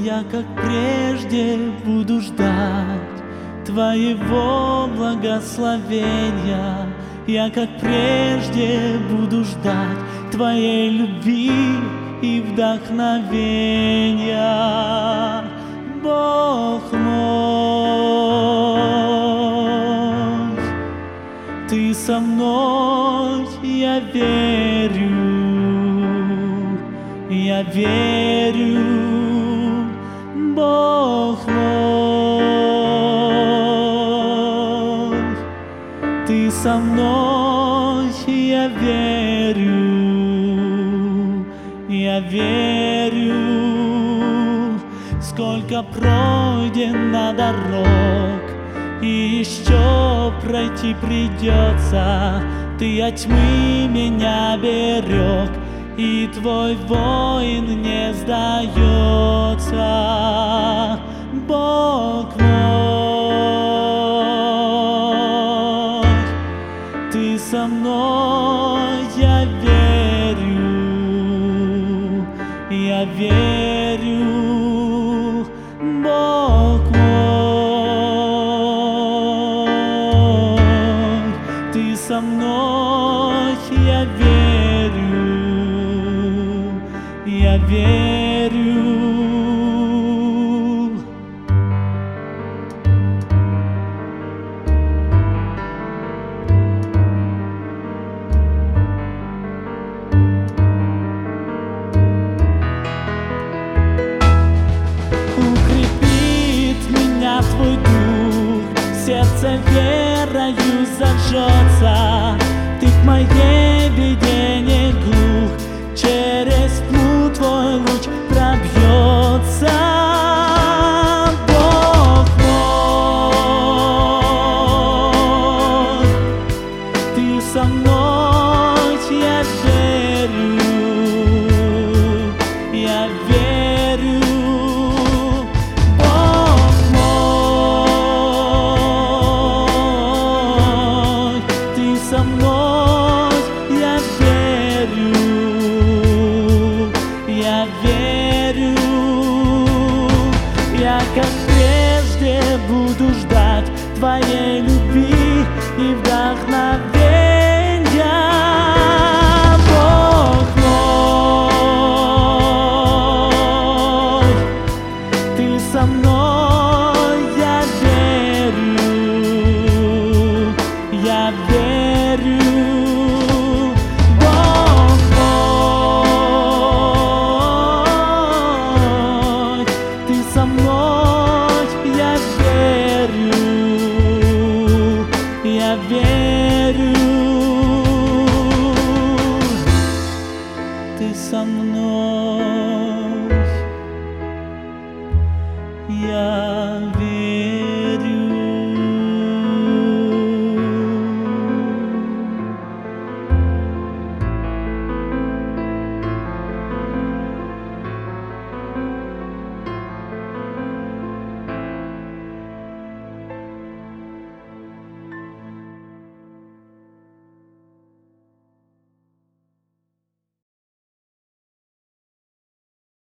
я, как прежде, буду ждать Твоего благословения. Я, как прежде, буду ждать Твоей любви и вдохновения. Бог мой, Ты со мной, я верю, я верю, со мной, я верю, я верю, сколько пройдено дорог, и еще пройти придется. Ты от тьмы меня берег, и твой воин не сдается. Ты со мной, я верю, я верю, Бог мой, ты со мной, я верю, я верю. Верою зажжется, ты в моей беде не глух, через тьму твой луч пробьется. Бог мой, ты со мной, как прежде буду ждать твоей любви и вдохновения. Верю. Ты со мной,